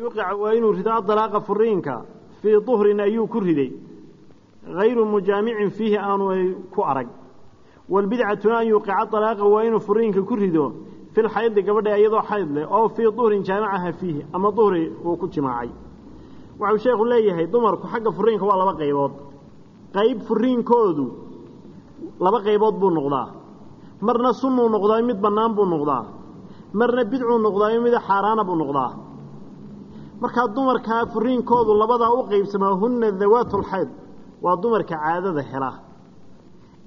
yuqica waa inuu rido adalaaqa furiinka fii duhrin ayuu ku riday. Hayru mujaamicin fiihi aanu ku arag. Walbidcatuna an yuqica dalaaqa waa inuu furiinka ku rido fi lxaydi gabadha iyadoo xayd leh oo fii duhrin jaamicaha fiihi ama duhri uu ku jimaacay. Waxau sheekhu leeyahay dumarku xagga furiinka waa laba qaybood. Qayb furiinkoodu laba qaybood buu noqdaa. Marna sunnuu noqdaayo mid bannaan buu noqdaa. Marna bidcuu noqdaayo mid xaaraana buu noqdaa markaa dumarkaa furiinkoodu labadaa u qaybsamaa hunna dawaatulxayd waa dumarka caadada hela.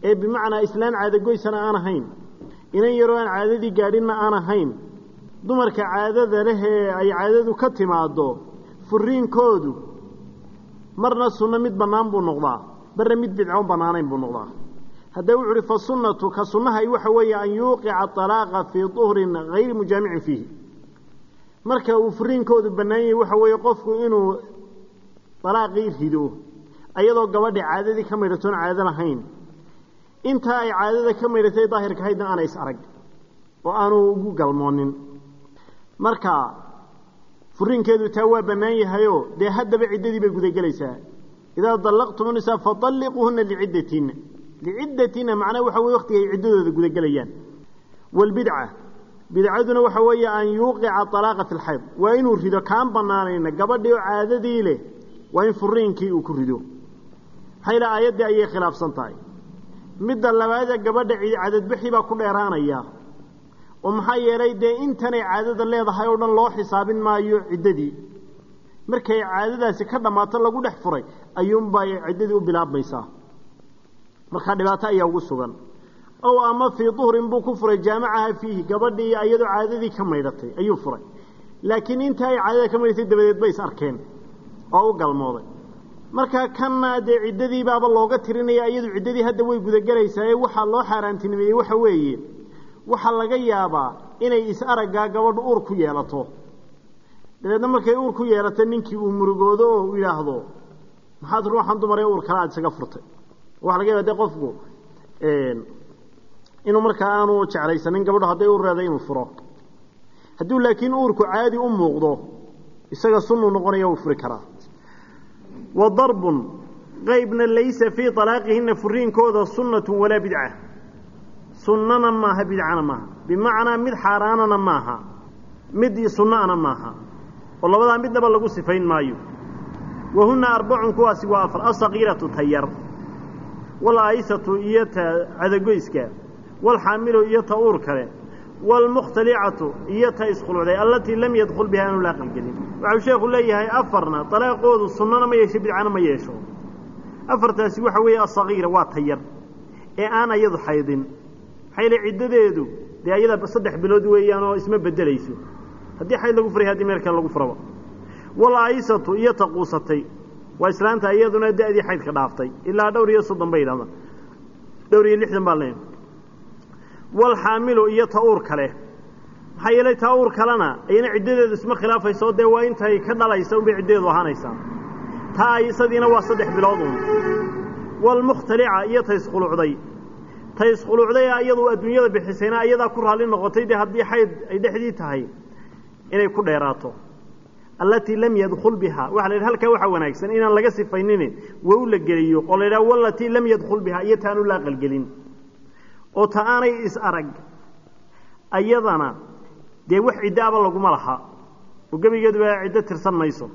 Ee bimacnaa islaan caadagoysana aan ahayn inan yaroo aan caadadii gaadhinna aan ahayn dumarka caadada leh ee ay caadadu ka timaaddo furiinkoodu marna sunno mid bannaan buu noqdaa marna mid bidcoon bannaanayn buu noqdaa. Haddee wuxu uhi fa sunnatu ka sunnahay waxa weeye an yuuqica alaaqa fii duhrin hayri mujaamicin fiihi marka uu furiinkoodu bannaan waxa weeye qofku inuu dalaaqii rido ayadoo gabadha caadadii ka maydhatoon caado lahayn. Intaa ay caadada ka maydhatay daahirka haydna aana is arag oo aanu ugu galmoonin. Marka furiinkeedu taa waa bannaan yahayoo dee haddaba ciddadii bay gudagelaysaa. Idaa dallaqtum nisaa fadalliquuhuna liciddatina liciddatina macnaha waxa weye waqtiga ay ciddadooda gudagelayaan. Waalbidca bidcaduna waxa weeye an yuuqica alaaqa fi lxayd waa inuu rido kaan bannaanayna gabadhii caadadii leh waa in furiinkii uu ku rido. Maxaa yila aayaddii ayay khilaafsan tahay. Midda labaadee gabadha cadadbixii baa ku dheeraanaya. Oo maxaa yeelay dee intanay caadada leedahay oo dhan loo xisaabin maayo ciddadii. Markay caadadaasi ka dhammaato lagu dhex furay ayuunbay ciddadii u bilaabmaysaa. Markaa dhibaato ayaa ugu sugan ow ama fii duhrin buu ku furay jaamacaha fiihi gabadhii iyadoo caadadii ka maydhatay ayuu furay laakiin inta ay caadada ka maydhatay dabadeed bay is arkeen oo u galmooday markaa kanna dee ciddadii looga tirinaya iyadu ciddadii hadda way gudagelaysaa waxaa loo xaaraantinimeeyey waxa weeye waxaa laga yaabaa inay is-araggaa gabadhu uur ku yeelato dabeedna markay uur ku yeelato ninkii uu murugoodo oo u yidhaahdo maxaad ruuxan dumaree uur kale aad isaga furtay waxa laga yaaba de qofku inuu markaa aanu jeclaysanin gabadho hadday uur leeday inuu furo. Hadduu laakiin uurku caadi u muuqdo isaga sunnuu noqonaya uu furi karaa. Wa darbun qaybna laysa fii alaaqihina furiinkooda sunnatun walaa bidca sunnana maaha bidcana maaha. Bimacnaa mid xaaraanana maaha. Mid sunnaana maaha. Oo labadaa midnaba lagu sifayn maayo. Wa hunna arbacun kuwaasi waa afar asakiiratu tayar walaysatu iyo cadagoyska waalxaamilu iyo ta uur kale waalmukhtalicatu iyo ta iskhulucday allatii lam yadkhul biha aanu la aqalgelin waxau sheekhu leeyahay afarna dalaaqoodu sunnana ma yeesho bidcana ma yeesho afartaasi waxa weeye asakiira waa tayar ee aan ayadu xaydin maxaa yile ciddadeedu dee ayada saddex bilood weeyaan oo isma bedelayso haddii xayd lagu furay haddii meel kale lagu furaba walaysatu iyo ta quusatay waa islaanta iyaduna walxaamilu iyo ta uur kale maxaa yeelay taa uur kalena ayana ciddadeedu isma khilaafayso dee waa intay ka dhalaysa unbay ciddadeedu ahaanaysaa taa isadiina waa saddex bilood uun walmukhtalica iyo ta iskhulucday ta iyadu adduunyada bixisayna ayadaa ku raalli noqotay dee haddii xayd ay dhexdii tahay inay ku dheeraato allatii lam yadkhul biha waxa la yidhaha halkaa waxaa wanaagsan inaan laga sifaynin wow la geliyo oo la yidhaha walatii lam yadkhul biha iyo taanu la aqalgelin oo ta aanay is arag ayadana dee wax ciddaaba laguma laha oo gebigeeduba ciddo tirsan mayso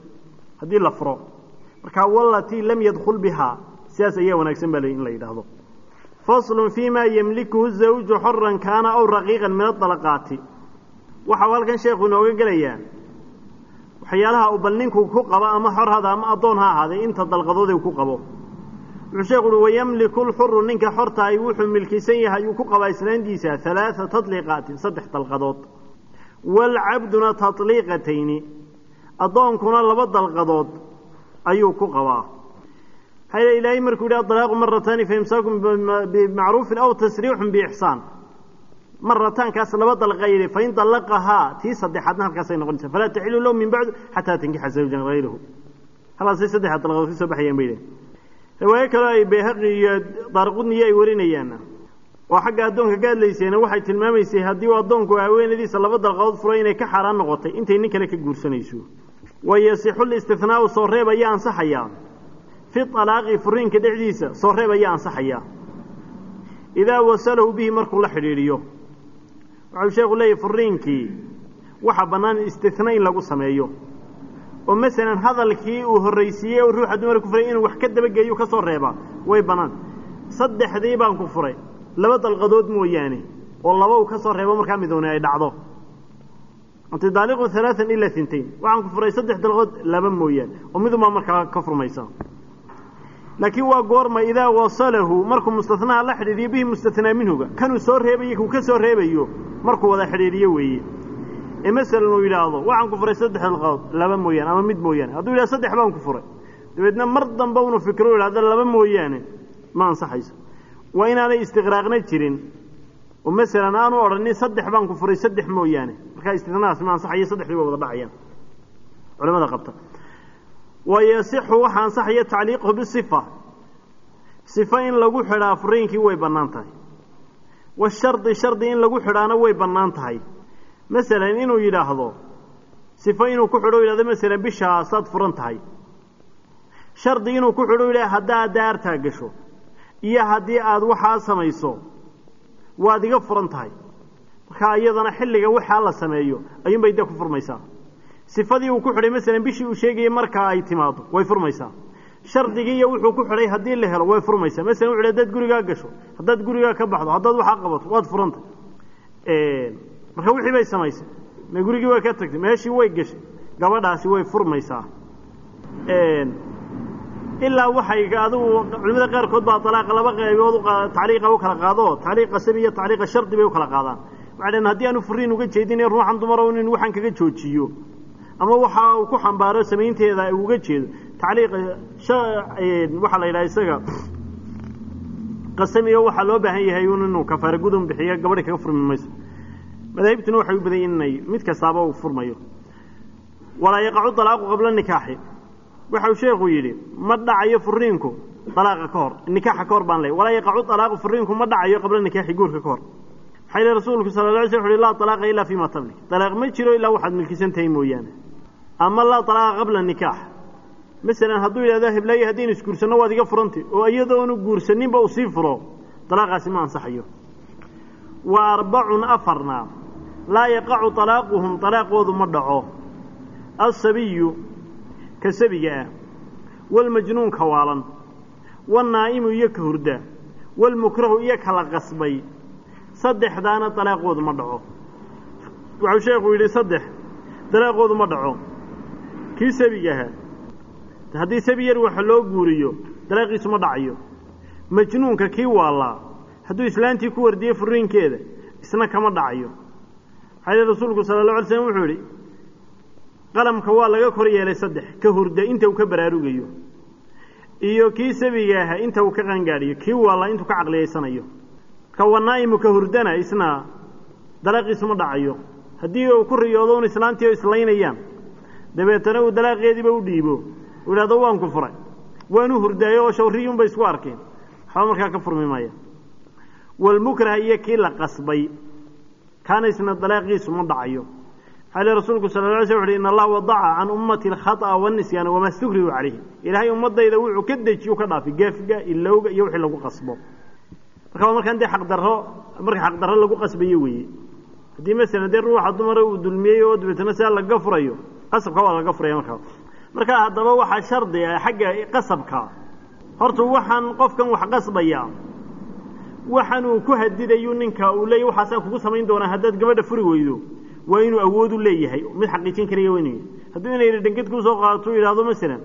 haddii la furo. Markaa walatii lam yadkhul bihaa sidaas ayaa wanaagsan baa in la yidhaahdo. Faslun fii ma yemlikuhu zawju xoran kaana aw raqiiqan min adalaqaati waxau halkan sheekhu inooga gelayaa waxyaalaha uu bal ninku ku qabo ama xor hada ama addoon ha ahaaday inta dalqadood ku qabo wuxuu sheekhu uhi wayamliku lxuru ninka xortahay wuxuu milkisan yahay uu ku qabaa islaantiisa halaaa taliiqaatin saddex dalqadood. Waalcabduna taliiqatayni addoonkuna laba dalqadood ayuu ku qabaa. Maxaa ilaahay markuu yidhi adalaaqu marataani faimsaakun bimacruufin aw tasriixun biixsaan. Marataankaas laba dalqa yidhi fain dalaqahaa tii saddexaadna halkaasay noqonaysa falaa taxilu lahu min bacdu xataa tankixa zawjan hayrahu halkaasay saddexa dalqadood ka soo baxayaan bay dhaheen riwaayo kaloo ay bayhaqi iyo daarqudniyo ay warinayaan. Oo xagga addoonka ka hadlayseena waxay tilmaamaysay haddii uu addoonku haweenadiisa laba dalqadood furay inay ka xaaraan noqotay intay nin kale ka guursanayso. Wayasixu listinaau soo reeb ayaa ansaxayaa fi alaaqi furiinka dhexdiisa soo reeb ayaa ansaxayaa idaa wasalahu bihi markuu la xidhiidhiyo. Waxau sheekhu leeyahy furiinkii waxaa bannaan istina in lagu sameeyo oo masalan hadalkii uu horraysiiyey oo ruuxa dumar ku furay inuu wax ka dabageeyu ka soo reebaa way bannaan saddexdii baan ku furay. Laba dalqadood mooyaane oo laba uu ka soo reebo markaa midooni ay dhacdo. Antidaaliqu halaaan ilaa intayn waxaan ku furay saddex dalqood laba mooyaane. Oo midunbaa markaa ka furmaysa laakiin waa goorma idaa wasalahu markuu mustanaha la xidhiidhiyo bihi mustanaa minhuga. Kanuu soo reebayo kuu ka soo reebayo markuu wada xidhiidhiyo weeye ee masalan uu yidhaahdo waxaan ku furay saddex dalqadood laba mooyaane ama mid mooyaane. Hadduu yidhahdo saddex baan ku furay. Dabeedna mar dambe unu fikro yidhahdo laba mooyaane ma ansaxayso. Waa inaanay istiqraaqna jirin. Oo masalan aanu odhanin saddex baan ku furay saddex mooyaane. Markaa istinahaas ma ansaxayo saddexdii waa wada dhacayaan. Culamada qabta. Wayasixu waxaa ansaxaya tacliiquhu bisifa. Sifa in lagu xidhaa furiinkii way bannaan tahay. Washardi shardi in lagu xidhaana way bannaan tahay masalan inuu yidhaahdo sifo inuu ku xidho yidhahdo masalan bishaasaad furan tahay. Shardi inuu ku xidho yidhahdo haddaad daartaa gasho iyo haddii aada waxaa samayso waad iga furan tahay. Markaa iyadana xilliga waxaa la sameeyo ayuunbay dee ku furmaysaa. Sifadii uu ku xidhay masalan bishii uu sheegayay markaa ay timaado way furmaysaa. Shardigii iyo wuxuu ku xidhay haddii la helo way furmaysaa. Masalan wuxu hadaad gurigaa ka baxdo haddaad waxaa qabato waad furantay marka wixii bay samaysay? Ma gurigii way ka tagtay? Meeshii way gashay? Gabadhaasi way furmaysaa. Ilaa waxay adigu culimada qaarkood baa alaaqa laba qaybood tacliiqa u kala qaado tacliiq qasami iyo tacliiqa shardi bay u kala qaadaan. Waxay dhaheen haddii aanu furiin uga jeedin ruuxan dumaro in waxaan kaga joojiyo. Ama waxa uu ku xambaaro samaynteeda uga jeedo. Tacliiqa waxaa la yidhaha isaga qasamiga waxaa loo baahan yahay inuu kafaara gudun bixiyo gabadhi kaga furmi mayso madaahibtuna waxay u badan inay mid kastaaba uu furmayo. Walaa yaqacu alaaqu qabla nikaaxi. Waxau sheekhu yidhi ma dhacayo furiinku alaaqa ka hor nikaaxa ka hor baan leey walaa yaqacu alaaqu furiinku ma dhacayo qabla nikaaxi guurka ka hor. Maxaa yidhi rasuulku sala la alay sl uhi laa alaaqa ilaa fii ma tamlik alaaq ma jiro ilaa waxaad milkisan mooyaane. Ama laa alaaqa qabla nikaax. Masalan hadduu yidhahdo heblaaye haddaynu isguursanno waad iga furantay oo iyadoonu guursaninba uu sii furo. Dalaaqaasi ma ansaxayo. Wa arbacun afarna laa yaqacu alaaquhum alaaqoodu ma dhaco. Alsabiyu ka sabiga ah. Walmajnuun ka waalan. Wannaa'imu iyo ka hurda. Walmukrahu iyo kala qasbay. Saddexdaana dalaaqoodu ma dhaco. Waxau sheekhu yidhi saddex dalaaqoodu ma dhaco. Kii sabiga ahaa haddii sabi yar wax loo guuriyo dalaaqiisu ma dhacayo. Majnuunka kii waallaa hadduu islaantii ku wardiyo furiinkeeda isna kama dhacayo yidhi rasuulku sala alla alay slam wuxuu yidhi qalamka waa laga kor yeelay saddex ka hurda inta uu ka baraarugayo iyo kii sabiga aha inta uu ka qaangaadhiyo kii waallaa intuu ka caqliyaysanayo marka wanaa'imu ka hurdana isna dalaaqiisu ma dhacayo. Haddii uu ku riyoodo un islaantii islaynayaan. Dabeetana uu dalaaqeediiba u dhiibo. Uu idhahdo waan ku furay. Waanu hurdaayo oo shawriyuunbay isku arkeen. Waxba markaa ka furmi maaya walmukraha iyo kii la qasbay kaana isna dalaaqiisu ma dhacayo. Maxaa li rasuulku sala la alay sl wuxu uhi in allaha wadaca can ummati alkhata'a wanisyaana wamaa stukrihu calayhi ilaahay ummadayda wuxuu ka dejiyu ka dhaafay geefga ilowga iyo wixii lagu qasbo. Marka waa markaan dee xaqdarro marka xaqdarro lagu qasbayo weeye. Haddii masalan dee ruuxa dumara uu dulmiyey oo dabeetana sidaa lagaga furayo qasabka waa laga furaya markaa markaa haddaba waxaa shardi ah xagga qasabka. Horta waxaan qofkan wax qasbaya waxaan uu ku hadidayu ninka uu leeyahy waxaasaan kugu samayn doonaa haddaad gabadha furi weydo. Waa inuu awood u leeyahay. Mid xaqiijin karaya waa hadduu inay dhanged ku soo qaadato yidhahdo masalan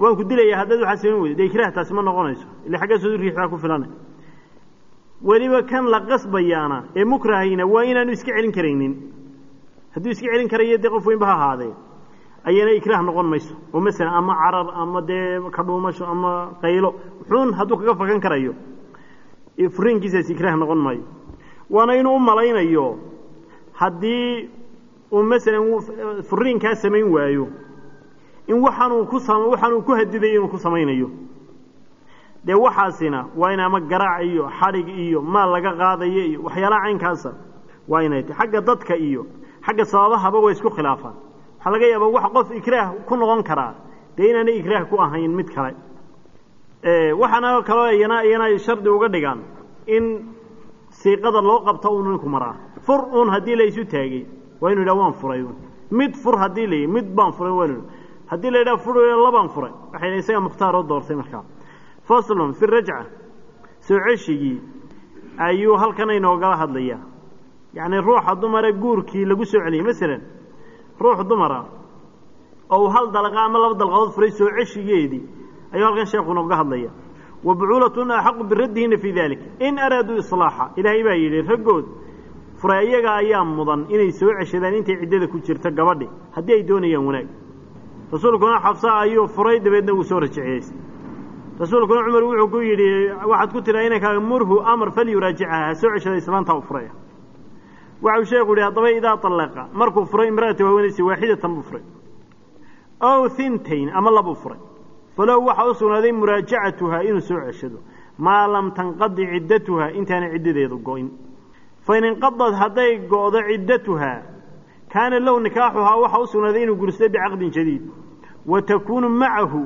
waan ku dilaya haddaad waxaa samayn weydo. Dee taasi ma noqonayso. Illa xaggaasoodu riixdaa ku filana weliba kan la qasbayaana ee mukrahayna waa inaanu iska celin karaynin. Hadduu iska celin karayo dee qof weynba ha ahaadee ayana ikraah noqon mayso. Oo masalan ama carar ama dee kadhuumasho ama qaylo. Xuun hadduu kaga fakan karayo furiinkiisaas ikraah noqon maayo. Waana inuu u malaynayo haddii uu masalan furiinkaa samayn waayo in waxaanuu ku waxaanuu ku hadidayo inuu ku samaynayo. Dee waxaasina waa in ama garaac iyo xadhig iyo maal laga qaadayo iyo waxyaalaha caynkaasa waa inay tahy xagga dadka iyo xagga sababahaba way isku khilaafaan. Waxaa laga yaabaa wax qof ikraah ku noqon karaa dee inaanay ikraah ku ahayn mid kale waxaana kaloo iyana iyana shardi uga dhigaan in siiqada loo qabto uu ninku maraa. Fur uun haddii la isu taagay waa inu yidhaha waan furay un mid fur haddii la mid baan furay waa inu haddii la yidhaha fur labaan furay. Waxay isaga mukhtaaroo doortay markaa faslun fi rajca soo ayuu halkan inoogala hadlayaa. Yacni ruuxa dumara guurkii lagu soo celiyey masalan ruux dumara oo hal dalqa ama laba dalqadood furay soo ceshigeedii ayuu halkan sheekhu nooga hadlaya. Wa bucuulatun axaqu biraddihinna fii dalik in araaduu islaaxa ilaahay baa yidhi raggood furay iyaga ayaa mudan inay soo ceshadaan intay ciddada ku jirto gabadhi. Haddii ay doonayaan wanaag. Rasuulkuna xabsa ayuu furay dabeedna wuu soo rajaceeysay rasuulkuna cumar wuxuu ku yidhi waxaad ku tidhaa inankaaga murhu amar falyuraajicaha ha soo ceshada islaantaa u furaya. Waxau sheekhu yihi haddaba idaa allaqa markuu furay imra'ata haweenaysa waaxidatan buu furay. Ow hintayn ama labuu furay falow waxaa u sugnaaday muraajacatuhaa inuu soo ceshado. Maa lam tanqadi ciddatuhaa intaana ciddadeedu go-in fain inqadad hadday go'do ciddatuhaa kaana low nikaaxuhaa waxaa u sugnaaday inuu gursado bicaqdin jadiid wa takuunu macahu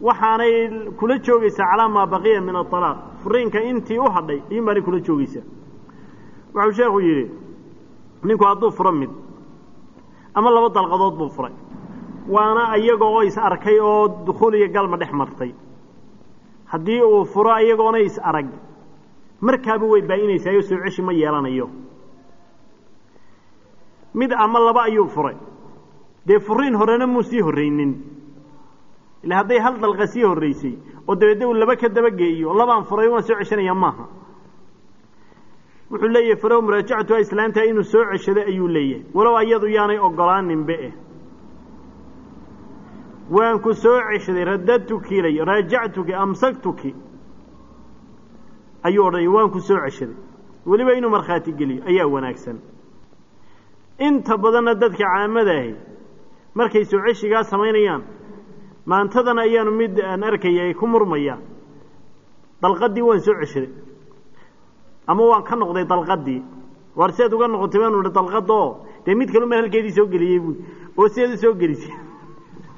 waxaanay kula joogaysaa calaa maa baqiya min aalaaq furiinka intii u hadhay ayuun baanay kula joogaysaa. Wuxuu sheekhu yidhi ninku hadduu furo mid ama laba dalqadood buu furay waana iyaga is arkay oo dukhuul iyo galma dhex martay. Haddii uu furo iyagoona is arag markaaba way baa'inaysaayoo soo ceshi ma yeelanayo. Mid ama laba ayuu furay. Dee furiin horena muu sii horraynin? Ila hadday hal dalqa sii horraysay oo dabeedna uu laba ka dabageeyo labaan furay waan soo ceshanaya maaha. Wuxuu leeyahay falow muraajacatuha islaantaa inuu soo ceshado ayuu leeyahay. Walow ayadu yaanay ogolaaninbe eh waan ku soo ceshaday radadtuki ilay raajactuki amsaktuki ayuu odhanaya waan ku soo ceshaday weliba inuu markhaati geliyo ayaa wanaagsan. Inta badanna dadka caamada ahi markay soo ceshigaa samaynayaan maantadan ayaanu mid aan arkaya ay ku murmayaan. Dalqadii waan soo ceshaday ama waan ka noqday dalqadii waar siaad uga noqotay baanu dalqadoo dee mid kalu meel halkeedii soo geliyey buui oo sideed u soo gelisay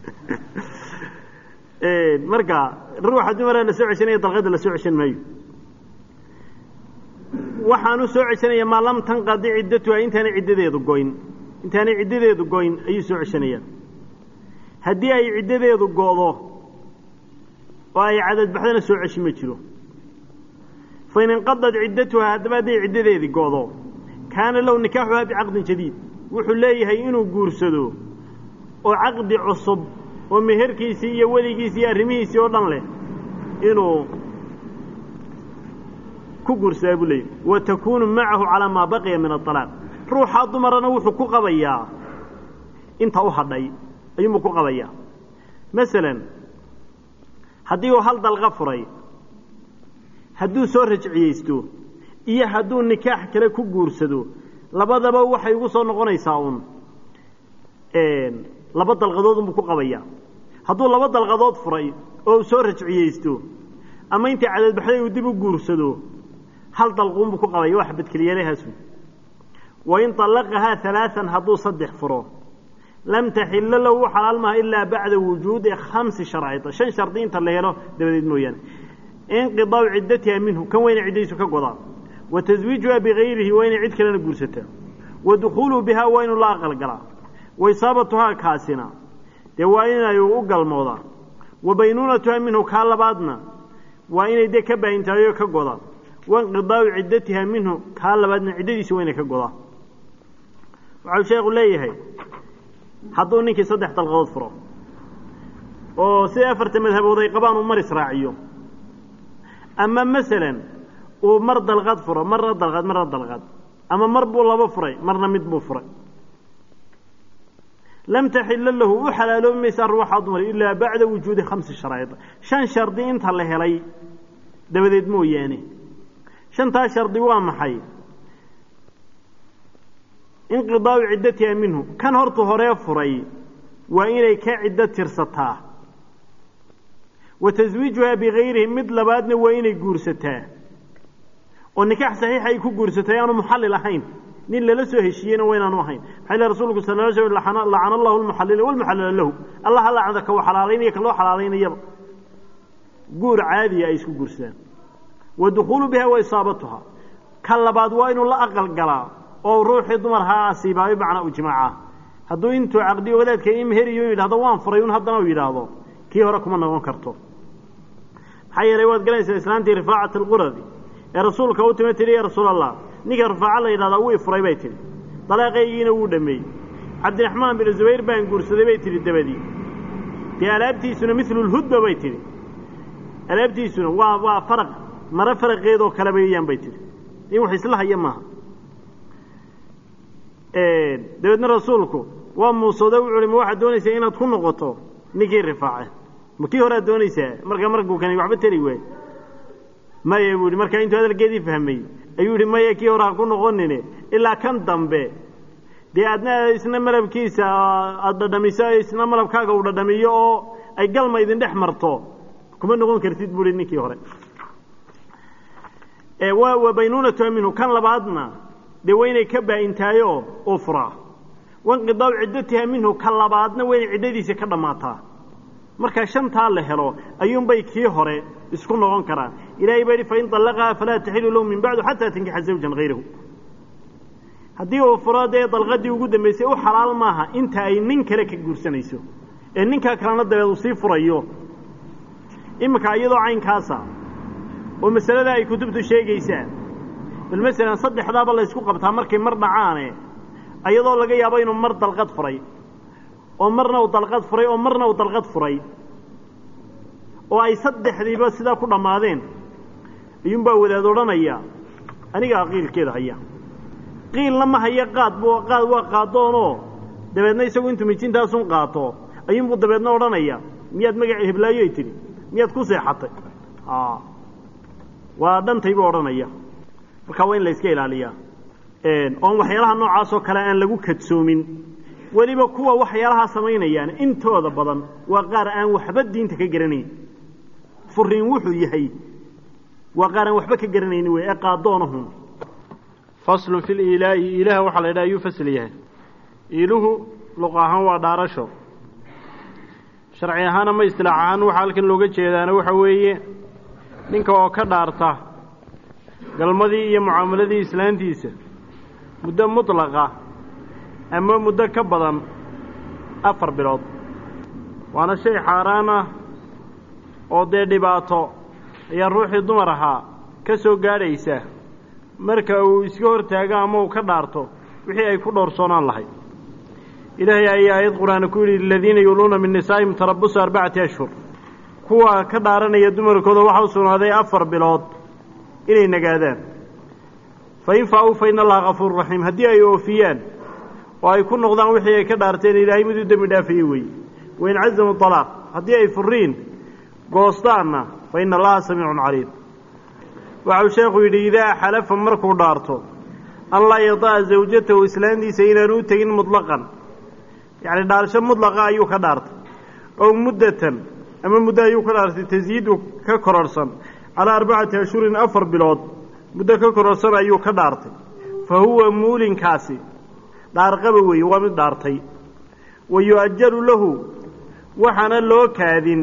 marka ruuxa dumara la soo ceshanaya dalqada la soo ceshan maayo. Waxaanu soo ceshanaya maa lam tanqadi ciddatuha intaanay ciddadeedu goyn. Intaanay ciddadeedu goyn ayuu soo ceshanayaan haddii ay ciddadeedu go'do oo ay cadadbaxdana soo ceshi ma jiro fain inqadad ciddatuha haddaba hadday ciddadeedii go'do kaana low nikaaxuhaa bicaqdin jadiid wuxuu leeyahay inuu guursado oo caqdi cusub oo meherkiisii iyo weligiisii iyo arrimihiisii oo dhan leh inuu ku guursadaa buu leeyahy wa takuunu macahu calaa maa baqiya min aalaaq ruuxaa dumarana wuxuu ku qabayaa inta u hadhay ayuunbuu ku qabayaa. Masalan haddii uu hal dalqa furay hadduu soo rajciyeysto iyo hadduu nikaax kale ku guursado labadaba waxay ugu soo noqonaysaa uun laba dalqadood unbuu ku qabayaa hadduu laba dalqadood furay oo uu soo rajciyeysto ama intii cadaadbaxday uu dib u guursado hal dalquunbuu ku qabaya waa xabadkeliyalahaasu wain طallaqahaa alaaan hadduu saddex furo lam taxillo lahu u xalaal maha ilaa bacda wujuudi khamsi sharcida shan shardi inta la helo dabadeed mooyaane. Inqidaau ciddatiha minhu kan wayna ciddaysu ka godaa. Wa taswiijuha bigayrihi waa cid kalena guursataa wa dukuuluhu bihaa waa la aqalgalaa galaa wa isaabatuhaa kaasina. Dee waa inay u galmoodaa wa baynuunatuhaa minhu kaa labaadna. Waa inay dee ka baahintaayo ka godaa wainqidaau ciddatiha minhu kaa labaadna ciddadiisa waa inay ka godaa waxau sheekhu leeyahay hadduu ninkii saddex dalqadood furo oo sida afarta madhabood ay qabaan uu mar israaciyo ama masalan uu mar dalqad furo marna dalqad marna dalqad ama mar buu labo furay marna mid buu furay lam taxila lahu u xalaaloobi maysaa ruuxaa dumar ilaa bacda wujuudi khamsi sharaa'id shan shardi inta la helay dabadeed mooyaane shantaa shardi waa maxay inqidaau ciddatiha minhu kan hortu horee furay waa inay ka ciddo tirsataa wa taswiijuhaa bigayrihi mid labaadna waa inay guursataa oo nikaax saxiixa ay ku guursatay aanu muxallil ahayn nin lala soo heshiiyeyna waa inaanu ahayn. Maxaa yidhi rasuulku sal lla sl lacana allahu almuxallila walmuxallila lahu. Allah ha lacnada ka xalaalaynaya ka loo xalaalaynayaba guur caadiya ay isku guursadaan. Wa dukhuulu biha wa isaabatuha ka labaad waa inuu la aqal galaa oo ruuxii dumar ha asiibaa bimacnaa u jimaaca. Hadduu intuu caqdiyo wadaadka imheriyo yidhahdo waan furay un haddana u yidhaahdo kii hore kuma noqon karto. Maxaa yeelay waad garanaysaa islaantii rifaacat alquradi ee rasuulka u timi tidhi ya rasuul allah ninka rifaaca la yidhahdaa wuu ifuray bay tidhi. Dalaaqaygiina wuu dhameeyey. Cabdiraxmaan bin zubayr baan guursaday bay tidhi dabadii. Dee alaabtiisuna milu lhudba bay tidhi. Alaabtiisuna waa waa faraq maro faraqeedoo kale bayaan bay tidhi. In wax isla haya maaha. Dabeedna rasuulku waa muusooda wuxu uhi ma waxaad doonaysaa inaad ku noqoto ninkii rifaace ma kii horead doonaysaa? Markaa markuu kani waxba tari waaye maya buu yihi markaa intuu hadalkeedii fahmay ayuu yihi maya kii hore ha ku noqonine ilaa kan dambe. Dee adna isna malabkiisa aada dhadhamiso isna malabkaaga uu dhadhamiyo oo ay galma idin dhex marto kuma noqon kartid buu hi ninkii hore. Wa baynunatu minhu kan labaadna dee waa inay ka baa-intaayo uu furaa wainqidaau ciddatiha minhu ka labaadna waa ciddadiisa ka dhammaataa markaa shantaa la helo ayuunbay kii hore isku noqon karaan ilahay baa yihi fain طallaqaha falaa taxilu lahu min bacdu xataa tankixa zawjan hayrahu haddii uu furo dee dalqadii ugu dambaysay u xalaal maaha inta ay nin kale ka guursanayso ee ninkaa kalena dabeed uu sii furayo iminka iyadoo caynkaasa oo masalada ay kutubtu sheegaysaa bal masalan saddexdaaba la ysku qabtaa markay mar dhacaane iyadoo laga yaabo inuu mar dalqad furay oo marna uu dalqad furay oo marna uu dalqad furay oo ay saddexdiiba sidaa ku dhammaadeen ayuunbaa wadaad odhanaya anigaa qiilkeeda haya. Qiilna ma haya qaad bu qaad waa qaadoonoo dabeedna isagu intuu mijintaasun qaato ayuunbuu dabeedna odhanaya. Miyaad magacii heblaayoy tidhi? Miyaad ku seexatay? Waa dhantay buu odhanaya. Markaa waa in la iska ilaaliyaa oon waxyaalaha noocaasoo kale aan lagu kadsoomin. Weliba kuwa waxyaalahaa samaynayaan intooda badan waa qaar aan waxba diinta ka garanayn. Furiin wuxuu yahay waa qaar aan waxba ka garanaynin wey ee qaadoonahun faslun fi liilaa'i ilaah waxaa la yidhaha ayuu fasl yahay. Iiluhu luq ahaan waa dhaarasho. Sharci ahaan ama istilaax ahaan waxaa halkan looga jeedaana waxa weeye ninka oo ka dhaarta galmadii iyo mucaamaladii islaantiisa muddo mutlaqa ama muddo ka badan afar bilood. Waana shay xaaraan ah oo dee dhibaato ayaa ruuxii dumar ahaa ka soo gaadhaysa. Marka uu iska hortaago ama uu ka dhaarto wixii ay ku dhowrsoonaan lahayd ilaahay ayaa aayad qur'aana ku yidhi liladiina yuuluuna min nisaa'ihim tarabusu arbacati ashhur. Kuwa ka dhaaranaya dumarkooda waxaa u sugnaaday afar bilood inay nagaadaan. Fa in faa-uu fa ina allaha kafuuru raxiim haddii ay oofiyaan oo ay ku noqdaan wixii ay ka dhaarteen ilaahay miduu dembi dhaafayey weeye wain cazamu alaaq haddii ay furiin goostaanna fa ina allaha samiicun caliim. Waxau sheekhu yidhi idaa xalafa markuu dhaarto an laa yada'a zawjatahu islaantiisa inaanu u tegin mutlaqan. Yacni dhaarsho mudlaqa ayuu ka dhaartay. Ow muddatan ama muddo ayuu ka dhaartay tasyiidu ka kororhsan calaa arbacati ashhurin afar bilood muddo ka kororhsan ayuu ka dhaartay. Fa huwa muulinkaasi dhaarqaba weeye waa mid dhaartay. Wa yu-ajalu lahu waxaana loo kaadin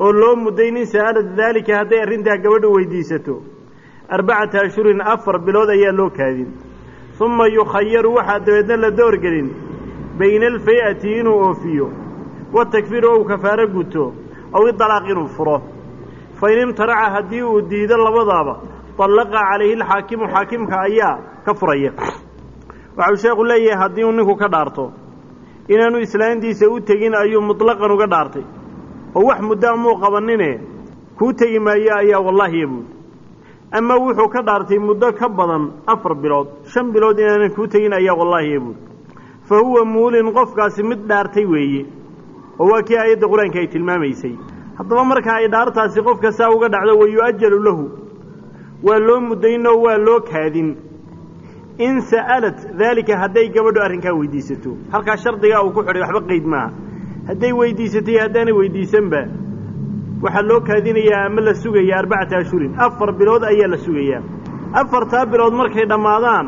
oo loo mudday nin sa'alad daalika hadday arrintaa gabadhu weydiisato. Arbacata ashhurin afar bilood ayaa loo kaadin. Uma yukhayaru waxaa dabeedna la doorgelin bayna alfay-ati inuu oofiyo. Watakfiru ou kafaaro guto ow idalaaq inuu furo. Fa in imtanaca haddii uu diido labadaaba dallaqa calayhi alxaakimu xaakimka ayaa ka furaya. Waxau sheekhu leeyahay haddii uu ninku ka dhaarto inaanu islaantiisa u tegin ayuu mutlaqan uga dhaartay oo wax muddaa muu qabanine kuu tegi maayo ayaa wallaahiya buuli ama wuxuu ka dhaartay muddo ka badan afar bilood shan bilood inaanan kuu tegin ayaa wallaahiya buuli fa huwa muulin qofkaasi mid dhaartay weeye oo waa kii aayadda qur'aanka ay tilmaamaysay. Haddaba marka ay dhaartaasi qofka saa uga dhacdo wa yu-ajalu lahu. Waa loo muddaynoo waa loo kaadin. In sa'alat daalika hadday gabadhu arrinkaa weydiisato. Halkaa shardigaa uu ku xidhay waxba qeyd maaha hadday weydiisatay haddaanay weydiisanba. Waxaa loo kaadinayaa ama la sugayaa arbacata ashhurin afar bilood ayaa la sugayaa. Afartaa bilood markay dhammaadaan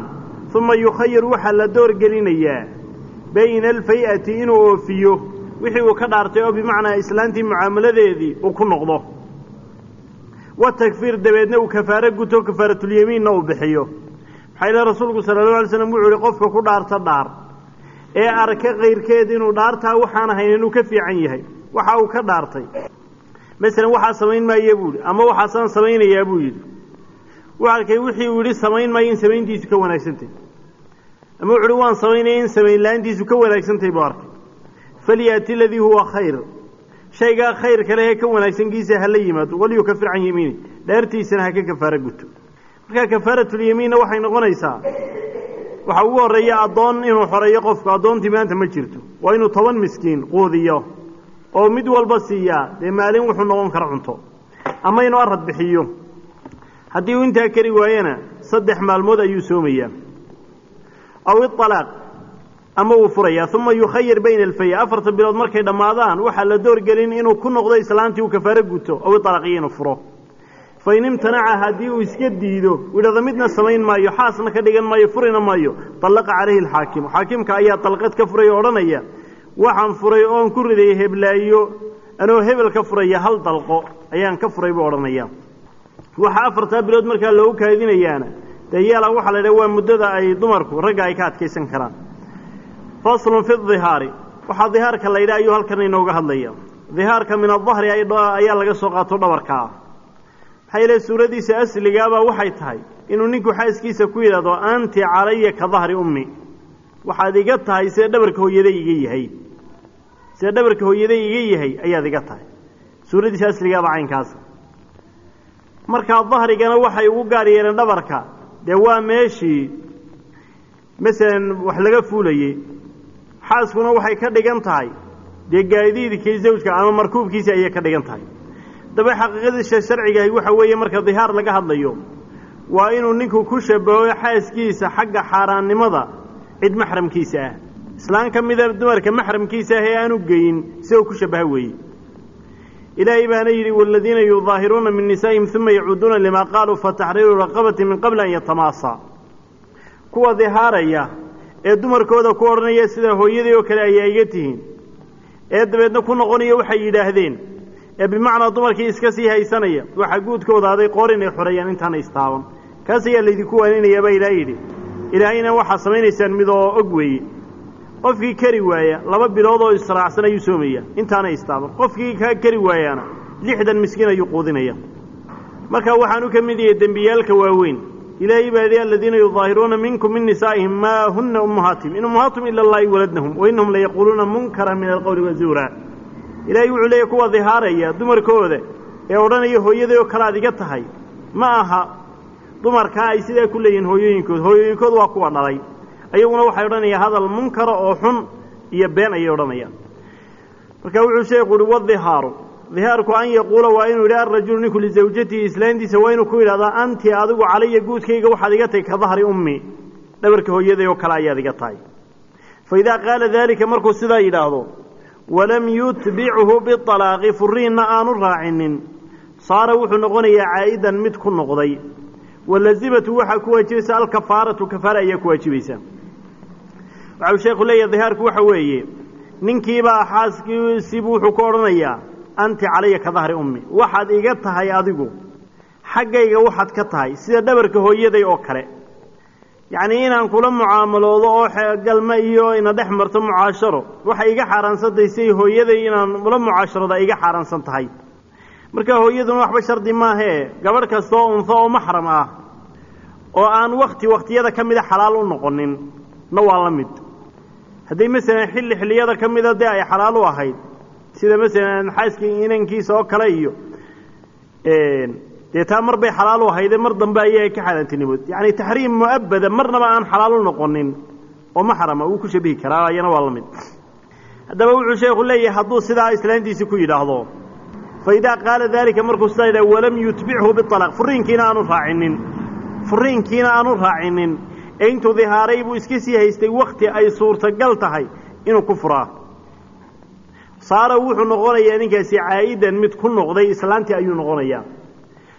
uma yukhayar waxaa la doorgelinayaa bayna alfay-ati inuu oofiyo wixii uu ka dhaartay oo bimacnaa islaantii mucaamaladeedii uu ku noqdo. Wa takfiir dabeedna uu kafaaro guto kafaaratulyamiinna uu bixiyo. Maxaa ilahi rasuulku sala allahu alay slam wuxuu yihi qofka ku dhaarta dhaar ee arka kayrkeed inuu dhaartaa waxaan ahayn inuu ka fiican yahay. Waxa uu ka dhaartay. Masalan waxaa samayn maaya buu yidhi ama waxaasaan samaynayaa buu yidhi. Wuu arkay wixii uu yidhi samayn maayo in samayntiisu ka wanaagsantay. Ama wuxu uhi waan samaynaya in samayn la'aantiisu ka wanaagsantay buu arkay. Falyaati aladii huwa khayr. Shaygaa khayr kale ee ka wanaagsankiisa hala yimaado walyukafir can yamiini dhaartiisana ha ka kafaaro guto. Markaa kafaaratulyamiinna waxay noqonaysaa waxaa ugu horreeya addoon inuu xoreeyo qofku addoontii maanta ma jirto. Waa inuu toban miskiin quudiyo oo mid walba siiyaa dee maalin wuxuu noqon kara cunto. Ama inuu arad bixiyo. Haddii uu intaa kari waayana saddex maalmood ayuu soomayaa. Aw ialaaq ama wuu furayaa. Uma yukhayar bayna alfaya afartan bilood markay dhammaadaan waxaa la doorgelin inuu ku noqdo islaantii uu kafaaro guto. Aw ialaaq iyo inuu furo fain imtanaca haddii uu iska diido uu yidhahdo midna samayn maayo xaasna ka dhigan maayo furina maayo dallaqa calayhi alxaakimu xaakimka ayaa dalqad ka furay oo odhanaya waxaan furay oon ku riday heblaayo anoo hebel ka furaya hal dalqo ayaan ka furay buu odhanaya. Waxaa afartaa bilood markaa loogu kaadinayaana dee yaalla waxaa la idhaha waa muddada ay dumarku ragga ay ka adkaysan karaan. Faslun fi dihaari waxaa dihaarka la yidhaha ayuu halkan inooga hadlaya dihaarka min adahri ayaa laga soo qaato dhabarka. ah maxaa yeele suuradiisa asligaabaa waxay tahay inuu ninku xaaskiisa ku yidhahdo anti calaya ka dahri ummi. Waxaad iga tahay sida dhabarka hooyaday iga yahay. Sida dhabarka hooyaday iga yahay ayaad iga tahay. Suuradiisa asligaabaa caynkaasa markaa dahrigana waxay ugu gaar yeeleen dhabarka. Dee waa meeshii masalan wax laga fuulayey xaaskuna waxay ka dhigan tahay. Dee gaadiidkii zawjka ama markuubkiisa ayay ka dhigan tahay daba xaqiiqadiisa sharcigahi waxa weeye marka dihaar laga hadlayo waa inuu ninku ku shabaho xaaskiisa xagga xaaraannimada cid maxramkiisa ah. Islaan ka mida dumarka maxramkiisa ah ee aanu geyin isagoo ku shabaha weeye. Ilaahay baana yidhi waaladiina yudaahiruuna min nisaa'ihim uma yacuuduuna limaa qaaluu fataxriiru raqabati min qabli an yatamaasa. Kuwa dihaaraya ee dumarkooda ku odhanaya sida hooyadii oo kale ayaa iga tihiin ee dabeedna ku noqonaya waxay yidhaahdeen ee bimacnaa dumarkii iska sii haysanaya waxaa guudkooda aday qoor inay xoreeyaan intaana istaaban. Kaas ayaa laydinku waaninayaa baa ilaa yidhi ilaahayna waxaad samaynaysaan mid oo og weeye. Qofkii kari waaya laba bilood oo israacsan ayuu soomaya intaana istaaban. Qofkii kaa kari waayaana lixdan miskiin ayuu quudinaya. Marka waxaanu ka mid yahay dembiyaalka waaweyn. Ilaahay baa yidhi aladiina yudaahiruuna minkum min nisaa'ihim maa huna ummahaatihim in ummahaatum ila allaahi waladnahum wa innahum layaquuluuna munkaran min alqowli wazuura ilaahay wuxuu leeyahy kuwa dihaaraya dumarkooda ee odhanaya hooyaday oo kale aad iga tahay. Ma aha dumarkaa ay sidaa ku leeyihiin hooyooyinkood. Hooyooyinkood waa kuwa dhalay. Ayaguna waxay odhanayaan hadal munkara oo xun iyo been ayay odhanayaan. Marka wuxuu sheekhu uhi wadihaaru dihaarku an yaquula waa inuu yidhi arajulu ninku lisawjatihi islaantiisa waa inuu ku yidhahdaa anti adigu calaya guudkayga waxaad iga tahay ka dahri ummi dhabarka hooyaday oo kale ayaad iga tahay. Fa idaa qaala daalika markuu sidaa yidhaahdo walam yutbichu bialaaqi furiinna aanu raacinin. Saara wuxuu noqonayaa caa'idan mid ku noqday. Walazimatu waxaa ku waajibaysa alkafaaratu kafaara ayaa ku waajibaysa. Waxau sheekhu leeyahay dihaarku waxa weeye ninkiibaa xaaskiisiibuu wuxuu ku odhanayaa anti calaya ka dahri ummi waxaad iga tahay adigu xaggayga waxaad ka tahay sida dhabarka hooyaday oo kale yacnii inaan kula mucaamaloodo oo galma iyo ina dhex marto mucaasharo. Waxay iga xaaraansantahay siday hooyaday inaan ula mucaasharooda ay iga xaaraansan tahay. Marka hooyaduna waxba shardi maahee gabadh kastoo unfo oo maxram ah oo aan wakti wakhtiyada ka mida xalaal u noqonin na waa la mid. Hadday masalan xilli xilliyada ka mida dee ay xalaal u ahayd sida masalan xaaskii inankiisa oo kale iyo dee taa mar bay xalaal u ahayde mar dambe ayay ka xaaraantinimood yacni taxriim mu'abada marnaba aan xalaal u noqonin oo maxrama wuu ku shabihi karaa ayana waa la mid. Haddaba wuxuu sheekhu leeyahay hadduu sidaa islaantiisi ku yidhaahdo fa idaa qaala daalika markuu sidaa yidhah walam yutbichu bialaq furiinkiina aanu raacinin. Furiinkiina aanu raacinin. Ee intuu dihaaray buu iska sii haystay wakti ay suurtagal tahay inuu ku furaa. Saara wuxuu noqonayaa ninkaasi caa'idan mid ku noqday islaantii ayuu noqonayaa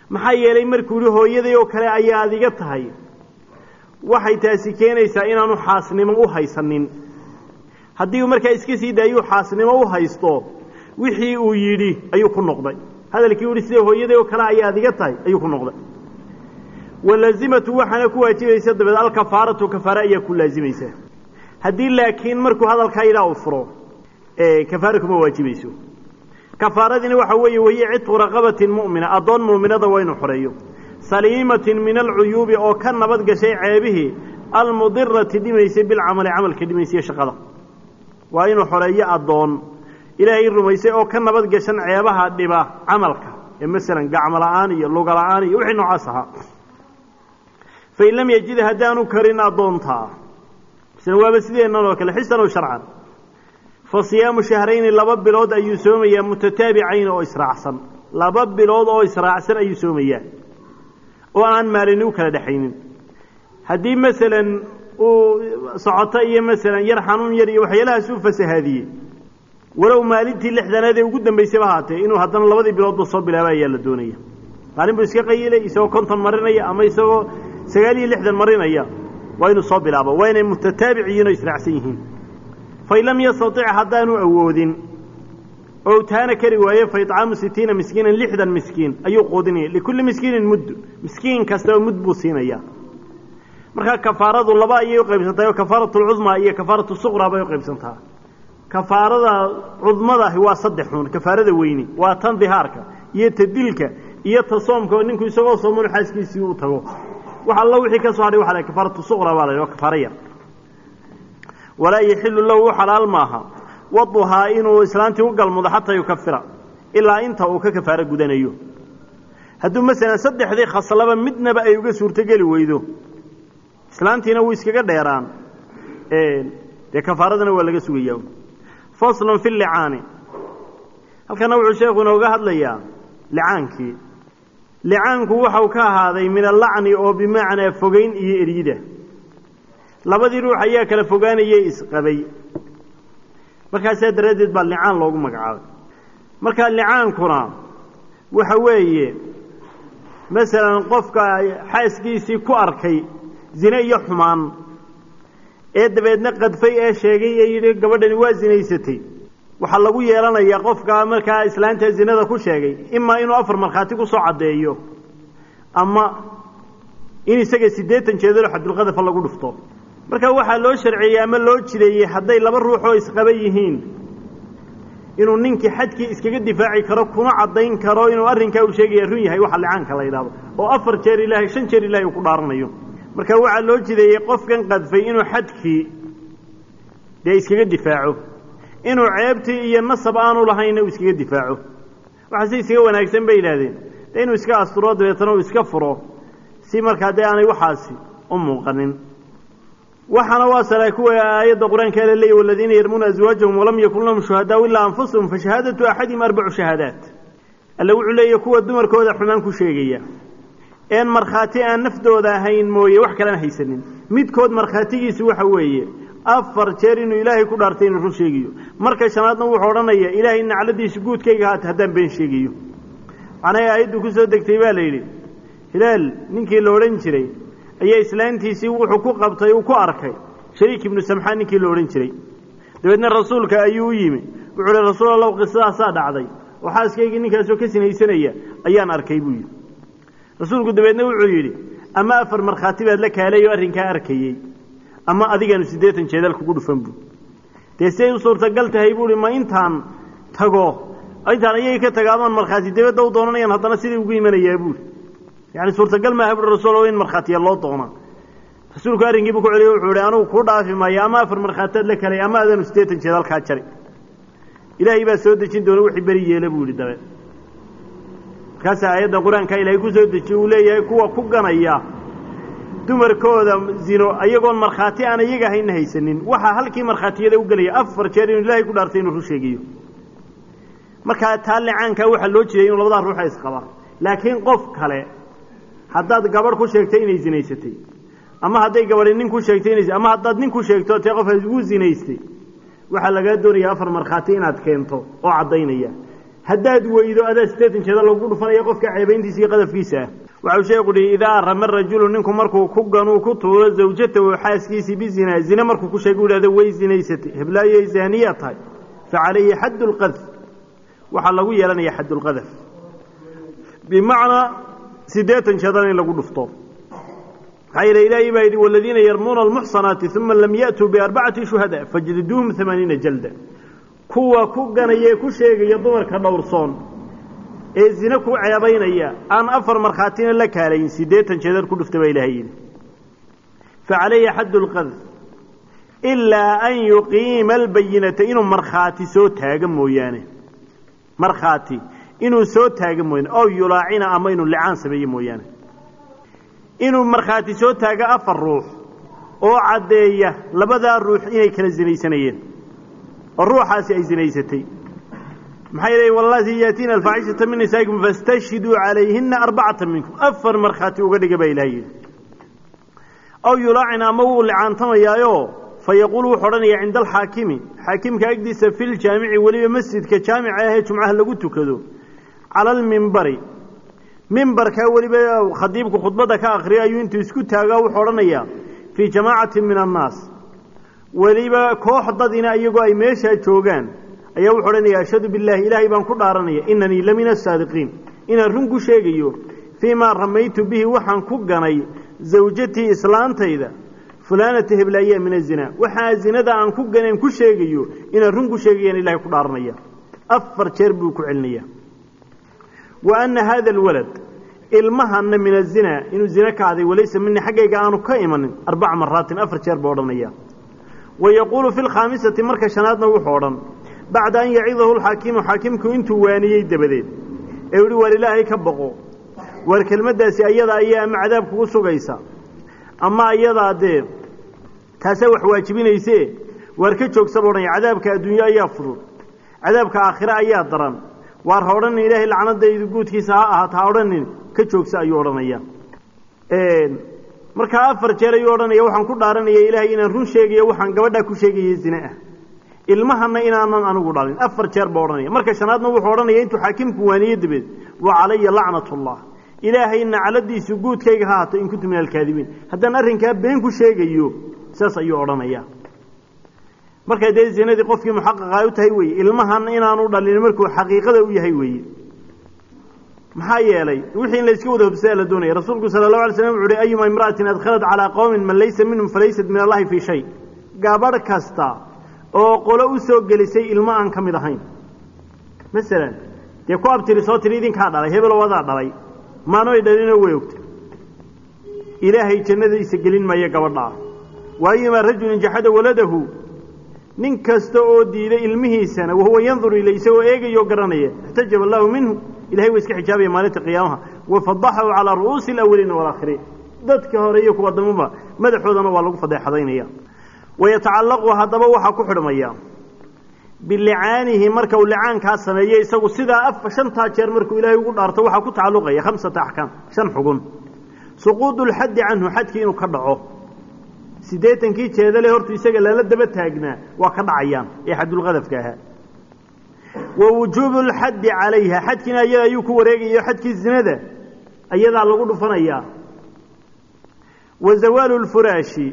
maxaa yeelay markuu yihi hooyaday oo kale ayaad iga tahay. Waxay taasi keenaysaa inaanu xaasnimo u haysanin. Haddii uu markaa iska sii daayuu xaasnimo u haysto wixii uu yidhi ayuu ku noqday. Hadalkii u yihi sida hooyaday oo kale ayaad iga tahay? ayuu ku noqday. Walazimatu waxaana ku waajibaysa dabeed alkafaaratu kafaare ayaa ku laazimaysa haddii laakiin markuu hadalkaa yidhaa u furo kafaare kuma waajibayso kafaaradina waxa weeye wahiya cidqu raqabatin mu'mina addoon mu'minada waa inuu xoreeyo. Saliimatin min alcuyuubi oo ka nabad gashay ceebihii almudirati dhimaysay bilcamali camalka dhimaysiyo shaqada. Waa inuu xoreeyo addoon. Ilaahay rumaysay oo ka nabad gashan ceebaha dhiba camalka. Ee masalan gacmo la'aan iyo luga la'aan iyo wixii noocaas ahaa. Fain lam yajid haddaanu karin addoontaa isna waaba sideennan oo kale xisan oo sharcan fa siyaamu shahrayni laba bilood ayuu soomayaa mutataabicayn oo israacsan. Laba bilood oo israacsan ayuu soomayaa. Oo aan maalini u kala dhexaynin. Haddii masalan uu socoto iyo masalan yar xanuun yar iyo waxyaalahaas u fasahaadiyey walow maalintii lixdanaad ee ugu dambaysayba haatee inuu haddana labadii biloodba soo bilaaba ayaa la doonaya. Maalin buu iska qayilay isagoo konton marinaya ama isagoo sagaal iyo lixdan marinaya waa inuu soo bilaabo waa inay mutataabic yihiin oo israacsan yihiin fain lam yastatic haddaanu awoodin oo taana kari waaye fa icaamu sitiina miskiinan lixdan miskiin ayuu quudinaya likulli miskiinin mudd miskiin kastaba mud buu siinaya markaa kafaaradu laba ayay uqaybsantahay oo kafaaratu lcudmaa iyo kafaaratu suqraa bay uqaybsantaa kafaarada cudmadaahi waa saddexun kafaarada weyni waa tan dihaarka iyo ta iyo ta soomka oo ninku isagoo soomanu xaaskiisii u tago wax alla wixii ka soo hadhay waxa la kafaaratu suqra baa la waa kafaaro yar walaa yaxilu lahu u xalaal maaha. Waduhaa inuu islaantii u galmudo xataa yukafira ilaa inta uu ka kafaaro gudanayo. Hadduu masalan saddexdii khaslaba midnaba ay uga suurtogeli weydo islaantiina wuu iskaga dheeraan. Dee kafaaradana waa laga sugayaa. Faslun fi licaani. Halkana wuxuu sheekhu inooga hadlayaa licaankii licaanku waxau ka ahaaday min allacni oo bimacnaa fogeyn iyo eryida labadii ruux ayaa kala fogaanayay isqabay. Markaasaa daraaddeed baa licaan loogu magacaabay. Markaa licaankuna waxa weeye masalan qofka xaaskiisii ku arkay zine iyo xumaan ee dabeedna qadfay ee sheegay ee yidhi gabadhani waa zinaysatay. Waxaa lagu yeelanayaa qofka markaa islaanta zinada ku sheegay imaa inuu afar markhaati ku soo caddeeyo ama in isaga siddeetan jeedalo xabdulqadafa lagu dhufto marka waxaa loo sharceeyey ama loo jideeyey hadday laba ruux oo isqaba yihiin. Inuu ninkii xadkii iskaga difaaci karo kuna caddayn karo inuu arrinkaa uu sheegaya run yahay waxa licaanka la yidhahdo oo afar jeer ilaahay shan jeer ilahay uu ku dhaaranayo marka waxaa loo jideeyey qofkan qadfay inuu xadkii dee iskaga difaaco. Inuu ceebtii iyo nasab aanu lahaynna uu iskaga difaaco. Waxaase iskaga wanaagsan bay yidhahdeen de inuu iska asturo dabeetana uu iska furo. Si markaa dee aanay waxaasi u muuqanin waxaana waa sala kuwa aayadda qur'aanka ala leeyay waladiina yarmuuna aswaajahum walam yakun lahum shuhadaau ilaa anfusahum fa shahaadatu axadihim arbacu shahaadaat. Alle wuxuu leeyahy kuwa dumarkooda xumaan ku sheegaya een markhaati aan naftooda ahayn mooye wax kalena haysanin. Midkood markhaatigiisu waxa weeye afar jeer inuu ilaahay ku dhaartay inuu run sheegayo. Marka shanaadna wuxuu odhanaya ilaahay nacladiisu guudkayga haata haddaan been sheegayo. Macnaha aayaddu ku soo degtay baa la yidhi hilaal ninkii la odhan jiray ayaa islaantiisii wuxuu ku qabtay uu ku arkay. Shariik ibnu samxaan ninkii la odhan jiray. Dabeedna rasuulka ayuu u yimi. Wuxuu uhi rasuul allahu qisadaasaa dhacday. Oo xaaskaygii ninkaasoo ka sinaysanaya ayaan arkay buu yidhi. Rasuulku dabeedna wuxuu yidhi ama afar markhaati baad la kaalay oo arrinkaa arkayey. Ama adigaanu siddeetan jeedal kugu dhufan buu dee siday u suurtagal tahay buuhi ma intaan tago. Intaan ayay ka tagaamaan markhaati dabadda u doonanayaan haddana sidai ugu imanayaa buuri yani suurtagal maaha bui rasuul in markhaatiya loo doonaa rasuulku arrinkiibu ku celiyo wuxuu ihi anugu kuu dhaafi maayo ama afar markhaatiaad la kalay ama adaanu siddeetan jeedal kaa jari. Ilaahay baa soo dejin doona wixii beri yeela buu yidhi dabe markaasaa aayadda qur'aanka ilaahay ku soo dejiye uu leeyahay kuwa ku ganaya dumarkooda zino ayagoon markhaati aan iyaga hayna haysanin. Waxaa halkii markhaatiyada u gelaya afar jeer inuu ilaahay ku dhaartay inuu run sheegayo. Markaa taa licaankaa waxaa loo jeeday inuu labadaa ruuxa isqaba laakiin qof kale haddaad gabadh ku sheegtay inay zinaysatay. Ama hadday gabadhi nin ku sheegtay inay ama haddaad nin ku sheegto tee qof ugu zinaystay. Waxaa lagaa doonayaa afar markhaati inaad keento oo caddaynaya. Haddaad weydo adaa siddeetan jeeda lagu dhufanaya qofka ceebayntiisa iyo qadafkiisa. Ah waxau sheekhu yihi idaa rama rajulu ninku markuu ku ganuu ku tuuro zawjatahu xaaskiisii bizinaa zine markuu ku sheegay u way zinaysatay heblaayay zaaniya tahay. Fa calayhi xaddu lqadf. Waxaa lagu yeelanaya xaddu lqadaf. Bimacnaa siddeetan jeedal in lagu dhufto. Maxaa yeele ilaahay baa yidhi waladiina yarmuuna almuxsanaati uma lam ya'tuu biarbacati shuhada fajliduuhum amaaniina jalda. Kuwa ku ganaya ee ku sheegaya dumarka dhowrsoon ee zine ku ceebaynaya aan afar markhaatina la kaalayn siddeetan jeedal ku dhufta baa ilaahay yidhi. Fa calayhi xaddu lqadf ilaa an yuqiima albayinata inuu markhaati soo taaga mooyaane. Markhaati inuu soo taaga mooyaane oo yulaacina ama inuu licaan sameeye mooyaane. Inuu markhaati soo taago afar ruux oo caddeeya labadaa ruux inay kala sinaysanayeen oo ruuxaasi ay sinaysatay maxay leeyiin wallahi yaatiina alfaaxishata min nisaa'ikum fastashhiduu calayhina arbacata minkum. Afar markhaati uga dhiga baa ilaah yidhi. Aw yulaacina ama wuu licaantamayaayo fa yaquulu wuxuu odhanayaa cinda alxaakimi xaakimka agdiisa fi ljaamici weliba masjidka jaamica ahee jumcaha lagu tukado cala almimbari mimbarkaa weliba khadiibku khudbadda ka akriya ayuu intuu isku taagaa wuxuu odhanayaa fii jamaacatin min annaas weliba koox dadina iyagoo ay meeshaa joogaan ayaa wuxuu odhanaya ashhadu billaahi ilaahay baan ku dhaaranaya inanii la asaadiqiin inaan run sheegayo fii ramaytu bihi waxaan ku ganay zawjatii islaantayda fulaanata heblaaya min azinaa waxaa zinada aan ku ganeen ku sheegayo inaan run ku sheegayaan ilahay ku dhaaranaya afar jeer buu ku celinaya wa anna haada alwalad ilmahana min azinaa inuu zine ka aday walaysa mini xaggayga aanu ka imanin arbaca maraatin afar jeer buu odhanaya. Wa yaquulu fi lkhaamisati marka shanaadna wuxuu odhan bacda an yacidahu lxaakimu xaakimku intuu waaniyey dabadeed ee uhi waar ilaahay ka boqo? Waar kelmaddaasi ayada ayaa ama cadaab kugu sugaysa? Ama ayadaa dee taasaa wax waajibinayse waar ka joogsaba odhanaya cadaabka adduunye ayaa fudud cadaabka aakhire ayaa daran waar ha odhanin ilaahay lacnadaydu guudkiisa ha ahaata ha ka joogsa ayuu odhanaya markaa afar jeer ayuu odhanaya waxaan ku dhaaranaya ilaahay inaan run sheegayo waxaan gabadhaa ku sheegaya zine ah. Ilmahana inaanan anigu dhalin afar jeer baa odhanaya marka shanaadna wuxuu odhanaya intuu xaakimku waaniye dabeed wa calaya lacnatullah. Ilaahay nacladiisu guudkayga ha haato in kuntu min alkaadibiin haddaan arrinkaa been ku sheegayo saas ayuu odhanaya markaa dee zinadii qofkii muxaqaqaa u tahay weye ilmahan inaanu dhalin markuu xaqiiqada u yahay weeye. Maxaa yeelay wixii in wada hobsadaa la doonaya rasuulku sala allahu alay slam wuxu uhi ayuma imra'atin adkhalat calaa qowmin man laysa minhum falaysat min allahi fii shay. Gabadh kasta oo qolo u soo gelisay ilmo aan ka mid ahayn. Masalan dee ku abtiri soo tiri idinkaa dhalay hebelo wadaa dhalay maanoy dhalinoo way ogta. Ilaahay jannadiisa gelin maayo gabadhaa waayumaa rajulin jaxada waladahu nin kasta oo diiday ilmihiisana wahuwa yanduru ilay isagoo eegayoo garanaya ixtajaba allaahu minhu ilahay waa iska xijaabaya maalinta qiyaamaha wafadaxahu calaa ru'uusi alawaliina waalaakhiriin dadka hore iyo kuwa dambaba madaxoodana waa lagu fadeexadaynaya wayatacallaqu haddaba waxaa ku xidhmaya bilicaanihi marka uu licaankaa sameeyo isagu sidaa af shantaa jeer markuu ilaahay ugu dhaarto waxaa ku tacalluqaya khamsata axkaam shan xugun. Suquudu lxaddi canhu xadkii inuu ka dhaco siddeetankii jeedale hortu isaga lala daba taagnaa waa ka dhacayaan ee xadulqadafka ahaa. Wa wujuubu lxaddi calayha xadkiina iyada ayuu ku wareegayo xadkii zinada ayadaa lagu dhufanayaa. Wa zawaalu lfuraashi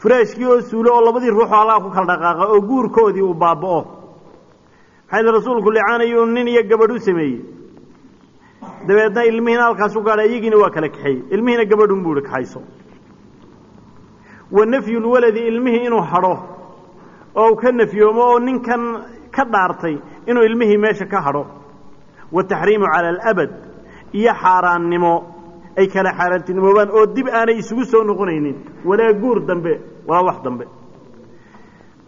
furaashkii oo suulo oo labadii ruuxoo halkaa ku kala dhaqaaqa oo guurkoodii uu baaba'o. Maxaa yidhi rasuulku licaanayuu nin iyo gabadh u sameeyey. Dabeedna ilmihiina halkaas u iyagiina waa kala kaxeeyey ilmihiina gabadhun buu ihi kaxayso wa nafyu lwaladi ilmihii inuu hadho oo u ka nafyoomo oo ninkan ka dhaartay inuu ilmihii meesha ka hadho wataxriimu cala alabad iyo xaaraannimo. Ay kala xaaraantinimoobaan oo dib aanay isugu soo noqonaynin. Walaa guur dambe walaa wax dambe.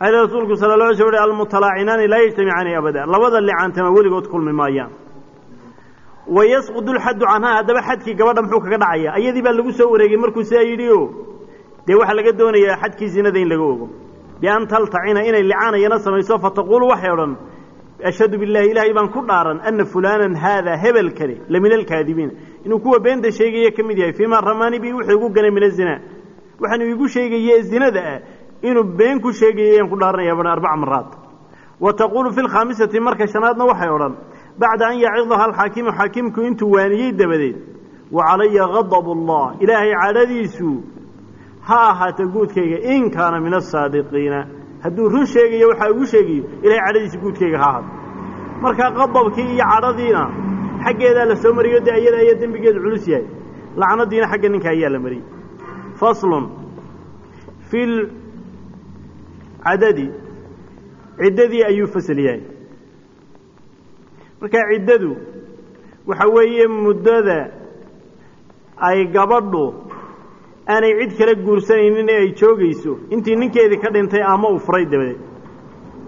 Yidhi rasuulku sala la sl uhi almutalaacinaani laa yajtamicaani abada. Labada licaantama weligood kulmi maayaan. Wa yasqudu lxaddu canhaa haddaba xadkii gabadha muxuu kaga dhacaya? Ayadii baa lagu soo wareegay markuu sidaa yidhi dee waxaa laga doonayaa xadkii in laga ogo. Bian taltacina inay licaanayana samayso fataquulu waxay odhan ashhadu billahi ilaahay baan ku dhaaran ana fulaanan haadaa hebel kale la min alkaadibiina inuu kuwa beenta sheegaya ka mid yahay fiimaa ramaani bi wuxuu igu ganay min azinaa waxaanu iigu sheegaye zinada ah inuu been ku sheegaya ku dhaaranaya bana arbaca maraad. Wa taquulu fi lkhaamisati marka shanaadna waxay odhan bacda an yacidaha alxaakimu xaakimku intuu waaniyey dabadeed wa calaya gadabu allah ilaahay cadhadiisu ha ahaato guudkayga in kaana min asaadiqiina hadduu run sheegayo waxaa ugu sheegayo ilahay cadhadiisa guudkayga ha ahaato markaa qadabkii iyo cadhadiina xaggeedaa la soo mariyo dee iyada ayaa dembigeedu culus yahay. Lacnadiina xagga ninka ayaa la mariyey faslun fi lcadadi ciddadii ayuu fasal yahay. Markaa ciddadu waxa weeye muddada ay gabadhu aanay cid kala guursanaynin ee ay joogayso. Intii ninkeedii ka dhintay ama uu furay dabadeed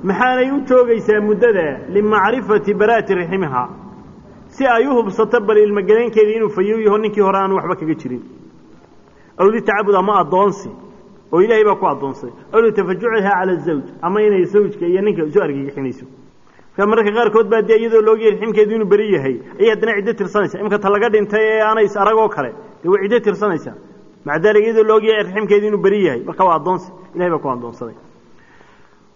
maxaanay u joogaysaa muddada limacrifati baraati raximihaa si ay u hubsato bal ilmogeleenkeedii inuu fayow yaho ninkii hore aanu waxba kaga jirin. Aw litacabud ama addoonsi. Oo ilaahay baa ku addoonsay aw litafajucihaa cala azawj ama inay zawjka iyo ninka isu argagixinayso mararka qaarkood baa dee iyadoo laogyahay raximkeedu inuu beri yahay. Ayay haddana ciddo tirsanaysa. Imka ta dhintay ee aanay is kale. Dee way ciddo tirsanaysaa maca daalika iyadoo laogyahay raximkeedu inuu beri yahay. Marka waa addoonsi. Ilahay baa ku addoonsaday.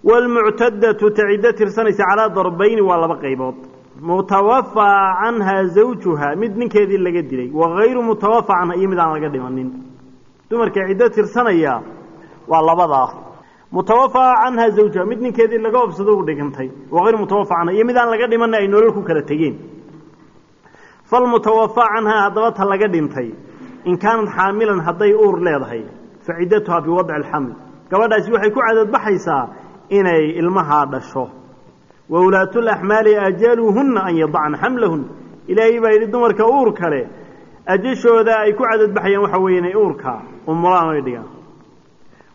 Waalmuctadatu ta ciddo tirsanaysa calaa darbayni waa laba qaybood. Mutawafaa canhaa zawjuha mid ninkeedii laga dilay wagayru mutawafa canha iyo mid aan laga dhimanin. Dumarka ciddo tirsanaya waa labadaa mutawafaa canha zawjuha mid ninkeedii laga obsado u dhigantay. Wagayru mutawafa canha iyo mid aan laga dhimanna ay nolol ku kala tegeen. Falmutawafaa canhaa haddaba ta laga dhintay in kaanad xaamilan hadday uur leedahay fa ciddatuhaa biwadci alxaml gabadhaasi waxay ku cadadbaxaysaa inay ilmahaa dhasho wa ulaatu laxmaali ajaluhunna an yadacna xamlahunna ilaahay baa yidhi dumarka uur kale ajashooda ay ku cadadbaxayaan waxa weeye inay uurka umulaan ay dhigaan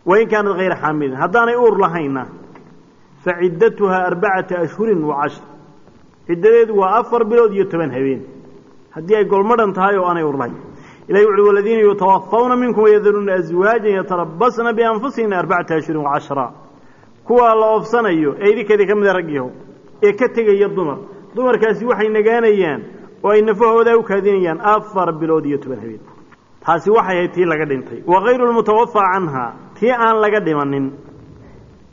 wain kaanad hayra xaamilin haddaanay uur lahayna fa ciddatuhaa arbacata ashhurin wa cashr ciddadeedu waa afar bilood iyo toban habeen haddii ay ilahi wuxuui waladiina yutawafawna minkum wayadaruuna aswaajan yatarabasna bianfusihina arbacata ashhurin wa cashra kuwaa la oofsanayo ee idinkeedii ka mida ragyaho ee ka tegaya dumar dumarkaasi waxay nagaanayaan oo ay nafahoodaa u kaadinayaan afar bilood iyo toban habeen taasi waxay ahayd tii laga dhintay wakayru lmutawafaa canhaa tii aan laga dhimanin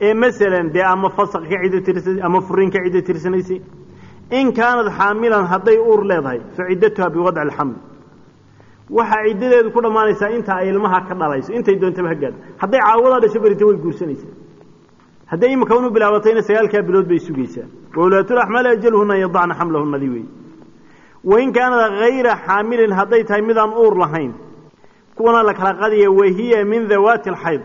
ee masalan dee ama fasaq ka ciddo tirsanay ama furin ka ciddo tirsanaysay in kaanad xaamilan hadday uur leedahay fa waxaa ciddadeedu ku dhammaanaysaa inta ay ilmaha ka dhalayso intay doontaba ha gaadho hadday caawadaa dhasho berita way guursanaysaa. Hadday imika unu bilaabatayna sagaalkaa bilood bay sugaysaa. Waulaatulaxmaali ajaluhuna yadacna xamlahunadii wey wain kaanad hayra xaamilin hadday tahay midaan uur lahayn kuwana la kala qadaya wahiya min dawaati alxayd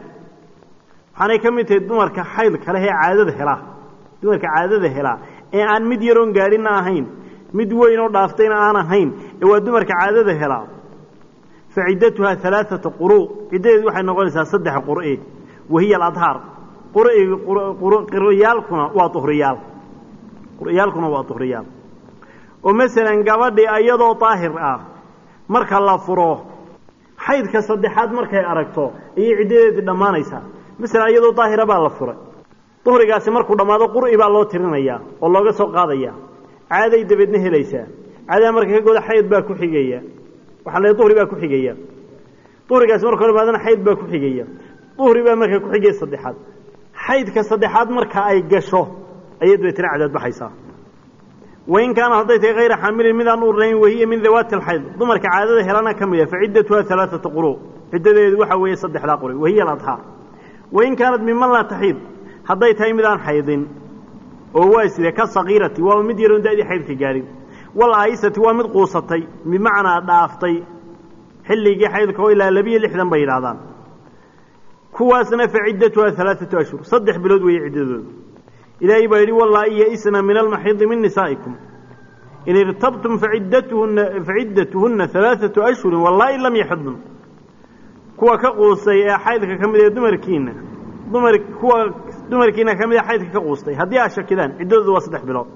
waxaanay ka mid tahay dumarka xayd kale ee caadada helaa. Dumarka caadada helaa. Ee aan mid yaroon gaadhina ahayn mid weyn oo dhaaftayna aan ahayn ee waa dumarka caadada helaa fa ciddatuhaa alaaata quru' ciddadeedu waxay noqonaysaa saddex qur'e wahiya aladhaar qur'iyaalkuna waa uhriyaal qur'iyaalkuna waa uhriyaal oo masalan gabadhii iyadoo daahir ah marka la furo xaydka saddexaad markay aragto ayay ciddadeedii dhammaanaysaa masalan iyadoo daahira baa la furay duhrigaasi markuu dhammaado qur'i baa loo tirinayaa oo looga soo qaadaya caaday dabeedna helaysaa caadaha marka ka goda xayd baa ku xigaya waxaa la duhri baa ku xigaya. Duhrigaasi marka hore maadana xayd baa ku xigaya. Duhri baa marka ku xigaya saddexaad. Xaydka saddexaad marka ay gasho ayay dabeetna cadaad baxaysaa. Wain kaana hadday tahay hayra xaamilin midaan uur lahayn wahiya min dawaati alxayd dumarka caadada helana ka mid ah fa ciddatuha alaaata quru. Ciddadeedu waxa weeye saddexdaa quri wahiya aladhaar wain kaanat miman laa taxiid. Hadday tahay midaan xaydin oo waa sidee ka sakiirati waa mid yaroon da'dii xaydka gaadhin wal aayisati waa mid quusatay bimacnaa dhaaftay. Xilligii xaydka oo ilaa labiyo lixdan bay yidhahdaan kuwaasna fa ciddatuha alaaatu ashhur saddex bilood weeye ciddadooda ilaahay baa yidhi wallaahi ya-isna min almaxiidi min nisaa'ikum. In irtabtum faciddatuhunna faciddatuhunna alaaatu ashhurin wallaahi lam yaxidn kuwa ka quustay ee xaydka ka mid ee dumarkiina dumar kuwa dumarkiina ka mid ee xaydka ka quustay haddii aad shakidaan ciddadoodu waa saddex bilood.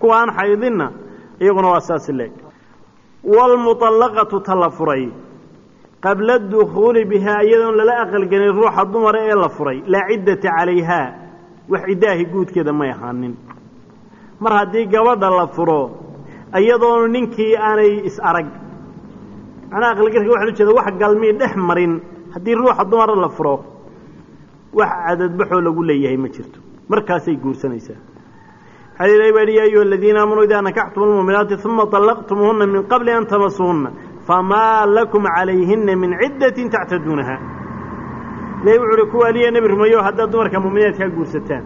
Kuwa aan xaydinna iyaguna waa saasi leeg waalmuطallaqatu ta la furay. Qabla dukhuuli bihaa iyadoon lala aqalgelin ruuxa dumara ee la furay laa ciddata calayhaa wax ciddaahi guudkeeda may ahaanin. Mar haddii gabadha la furo iyadoonu ninkii aanay is arag. Macnaha aqalgelka waxa ujeeda wax galmii dhex marin haddii ruuxa dumara la furo. Wax cadadbaxoo lagu leeyahay ma jirto. Markaasay guursanaysaa xadiid ilahi baa yihi ya ayuha aladiina aamanuu idaa nakaxtum almuuminaati uma طallaqtumuuhuna min qabli an tamasuhuna famaa lakum calayhinna min ciddatin tactaduunaha. Ilahi wuxu uhi kuwa aliya nebi rumeeyo haddaad dumarka mu'minaadkaa guursataan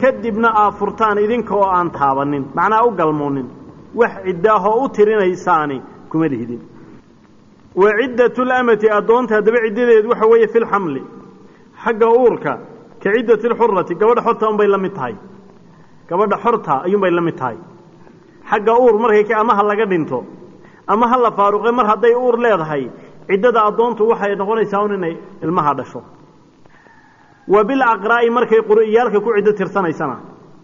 kadibna aad furtaan idinka oo aan taabannin macnaa u galmoonin wax ciddaahoo u tirinaysaani kuma lihidin wa ciddatlamati addoonta haddaba ciddadeedu waxa weeye fi lxamli xagga uurka ka ciddati lxurati gabadha xorta unbay la mid tahay gabadha xorta ayuunbay la mid tahay. Xagga uur markay ama ha laga dhinto ama ha la faaruqe mar hadday uur leedahay ciddada addoontu waxay noqonaysaa un inay ilmaha dhasho. Wa bilaqraa'i markay qur'iyaalka ku ciddo tirsanaysana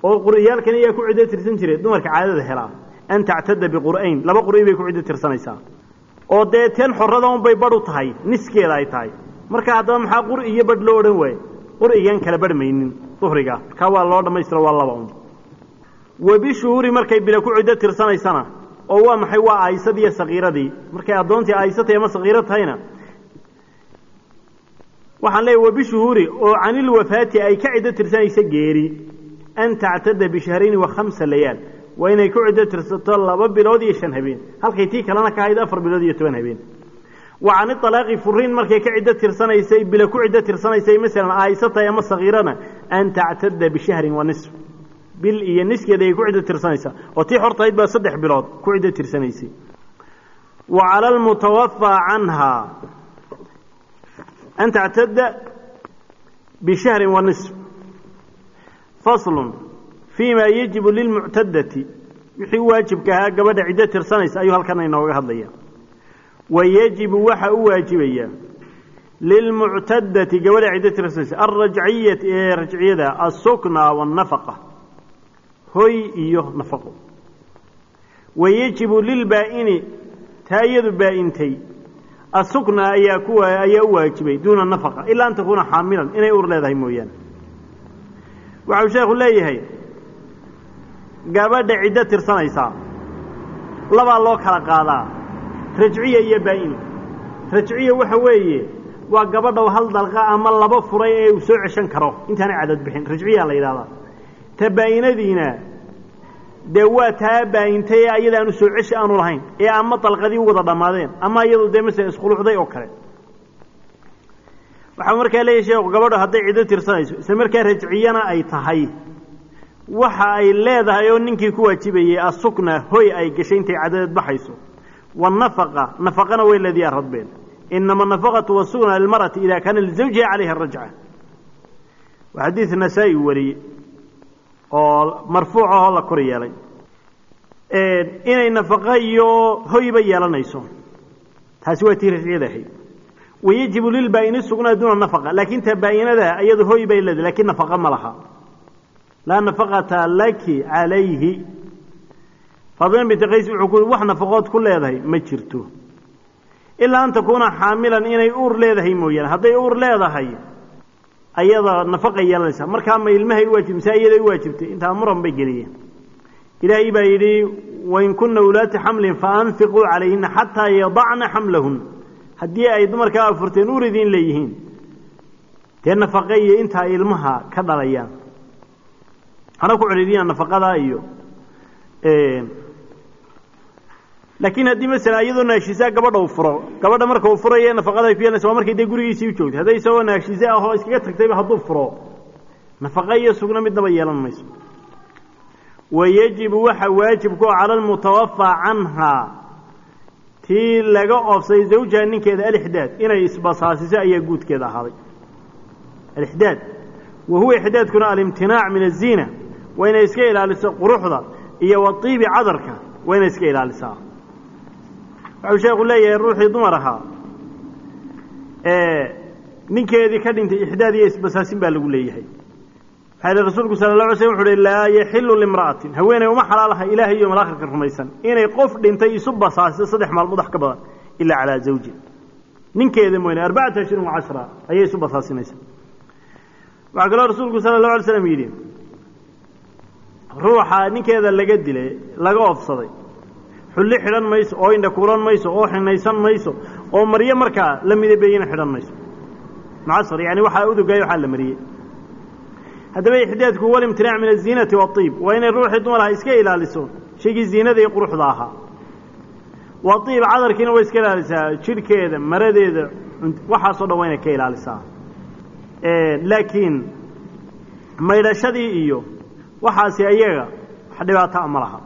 oo qur'iyaalkan ayaa ku ciddo tirsan jire dumarka caadada helaa an tactada biqur'ayn laba qur'i bay ku ciddo tirsanaysaa. Oo dee teen xorrada unbay badh u tahay niskeeda ay tahay. Marka haddaba maxaa qur'i iyo badh loo odhan waaye qur'igaan kala badhmaynin duhriga markaa waa loo dhammaystiro waa laba un wa bishuhuuri markay bila ku ciddo tirsanaysana. Oo waa maxay? Waa aayisadii iyo sakiiradii markay addoontii aayisatay ama sakiiro tahayna. Waxaan leeyahy wa bishuhuuri oo canilwafaati ay ka ciddo tirsanaysa geeri. An tactada bishahrayni wa khamsa layaal. Waa inay ku ciddo tirsato laba bilood iyo shan habeen. Halkay tii kalena ka ahayd afar bilood iyo toban habeen. Wa cani alaaqi furiin markay ka ciddo tirsanaysay bila ku ciddo bil iyo niskeeda ay ku ciddo tirsanaysaa oo tii xortahayd baa saddex bilood ku ciddo tirsanaysay. Wa cala almutawafaa canhaa an tactada bishahrin wa nisf. Faslun fii ma yajibu lilmuctadati wixii waajibka ahaa gabadha ciddo tirsanaysa ayuu halkan inooga hadlaya wa yajibu waxa u waajibaya lilmuctadati gabadha ciddo tirsanaysa. Alrajciyati ee rajciyada asukna wاnafaqa hoy iyo nafaqo. Wa yajibu lilbaa'ini taa iyadu baa'intay asukna ayaa kuwa ayaa u waajibay duuna nafaqa ilaa an takuuna xaamilan inay ur leedahay mooyaane. Waxau sheekhu leeyahay gabadha ciddo tirsanaysaa labaa loo kala qaadaa rajciya iyo baa'in rajciya waxa weeye waa gabadha hal dalqa ama laba furay ee uu soo ceshan karo intaanay cadad bixin rajciyaa la yidhahdaa ta baa'inadiina dee waa taa baa'intay ayada soo ceshi aanu lahayn ee ama dalqadii u wada dhammaadeen ama iyadu dee masala iskhulucday oo kale. Waxaa markaa leeyahy sheekhu gabadho hadday ciddo tirsanayso isla markaa rajciyana ay tahay. Waxa ay leedahay oo ninkii ku waajibayey asukna hoy ay gashay intay cadadeed baxayso. Wanafaqa nafaqana way leedii aradbeen inama nafaqatu wasukna lilmar'ati ida kaana lizawjiha calayha arajca waa xadiid nasaa-i wariyey oo marfuuc ahoo la kor yeelay. Inay nafaqo iyo hoyba yeelanayso. Taasi waa tii rajciyada ahayd wayajibu lilbaa'ini sugnaa duuna nafaqa laakiin ta baa'inada iyadu hoy bay leedahay lakiin nafaqa ma laha. Laa nafaqata laki calayhi faadima binti qays wuxuu ku wax nafaqood ku leedahay ma jirto. Ilaa an takuuna xaamilan inay uur leedahay mooyaane. Hadday uur leedahay ayada nafaqay yeelanaysaa. Markaa ma ilmahay uwaajib mise iyaday u waajibtay intaa muran bay geliyeen. Ilaahay baa yidhi wain kuna ulaati xamlin faanfiquu calayhina xataa yadacna xamlahun. Haddii ay dumarkaa afurteen uur idiin leeyihiin dee nafaqe iyo inta ay ilmaha ka dhalayaan. Hana ku celiliyaan nafaqadaa iyo laakiin haddii masala iyadoo naashisaa gabadha uu furo gabadha marka uu furayo nafaqada ay ku yeelanaysa waa markay dee gurigiisii u joogtay. Hadday isagoo naashise ahoo iskaga tagtayba hadduu furo. Nafaqa iyo sugna midnaba yeelan mayso. Wayajibu waxa waajib ku cala almutawafaa canhaa tii laga oofsay zawjaha ninkeeda alixdaad inay isbasaasiso ayaa guudkeeda ahaaday. Alixdaad. Wa huwa ixdaadkuna alimtinaac min aziina waa inay iska ilaaliso quruxda iyo waiibi cadarka waa inay iska ilaalisaa waxuu sheekhu leeyahay ruuxii dumar ahaa. Ninkeedii ka dhintay ixdaad iyo isbasaasin baa lagu leeyahay. Maxaa yihi rasuulku sala la alay slm wuxu uhi laa yaxilu limra'atin. Haweeney uma xalaalaha ilaahay iyo malaakhirka rumaysan. Inay qof dhintay isu basaasiso saddex maalmood wax ka badan ilaa calaa zawjin. Ninkeeda mooyane arbacata ashrin wa cashra ayay isu basaasinaysa waxaa kaloo rasuulku sala allahu alay slam yidhi ruuxa ninkeeda laga dilay laga oofsaday xulli xidhan mayso oo indha kuulan mayso oo xinaysan mayso oo maryo markaa la midabeeyena xidhan mayso. Mucasar yani waxaa udugay waxaa la mariyey haddaba ixdaadku walimtinaac min aziinati waaiib waa inay ruuxii dumarha iska ilaaliso shaygii ziinada quruxda ahaa waiib cadarkiina way iska ilaalisaa jidhkeeda maradeeda waxaasoo dhan waa inay ka ilaalisaa. Laakiin maydhashadii iyo waxaasi ayaga wax dhibaataa ma laha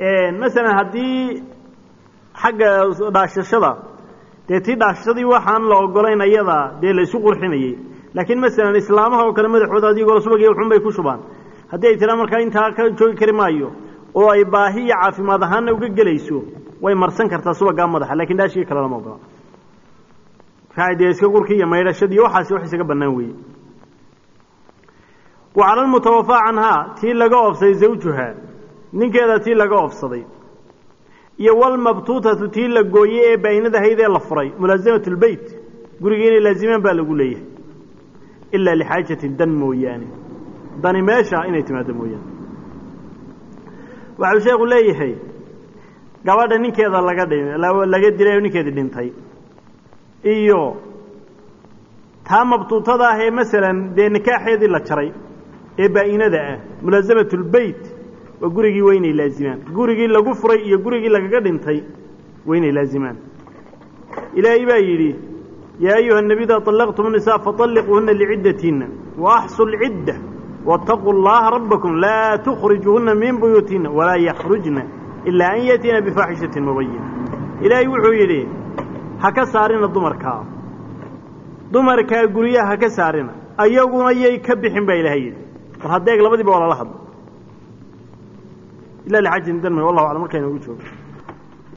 masalan haddii xagga dhaashashada dee tii dhaashashadii waxaan la ogolayn ayada dee la isu qurxinayey laakiin masalan islaamaha oo kale madaxooda adigoo subagii xun bay ku shubaan. Haddii ay tiraa markaa intaa ka joogi kari maayo oo ay baahi caafimaad ahaanna uga gelayso way marsan kartaa subagaa madaxa laakiin dhaashigii kale lama ogola. Markaa iska qurki iyo maydhashadii waxaasi wax isaga bannaan weeye. Wa cala lmutawafaa canhaa tii laga oofsaday zawjuha ninkeeda tii laga oofsaday iyo walmabtuutatu tii la gooyey ee baa'inadahayd ee la furay mulaasamat lbeyt gurigii inay laazimaan baa lagu leeyahay. Ilaa lixaajatin dan mooyaane. Dani meesha inay timaado mooyaane. Waxau sheekhu leeyahay gabadha ninkeeda laga laga dilay oo ninkeedii dhintay. Iyo taa mabtuutada ah ee masalan dee nikaaxeedii la jaray ee baa'inada ah mulaasamat lbeyt waa gurigii waa inay laazimaan gurigii lagu furay iyo gurigii lagaga dhintay waa inay laazimaan ilaahay baa yidhi yaa ayuha الnabi ida طalaqtum الnisaa faطalliquuhuna liciddatiina waaxsu lcidda waاtaquu اllaha rabbakum laa tukhrijuuhuna min buyuutina walaa yakhrujna ilaa an yatiina bifaaxishatin mubayina ilaahay wuxuu yidhi ha ka saarina dumarkaa dumarkaa guryaha ha ka saarina ayaguna yay ka bixin baa ilahay yidhi war haddeeg labadiiba waa lala hadlo ila lxajin danma wallahu aclam markayna ugu joogo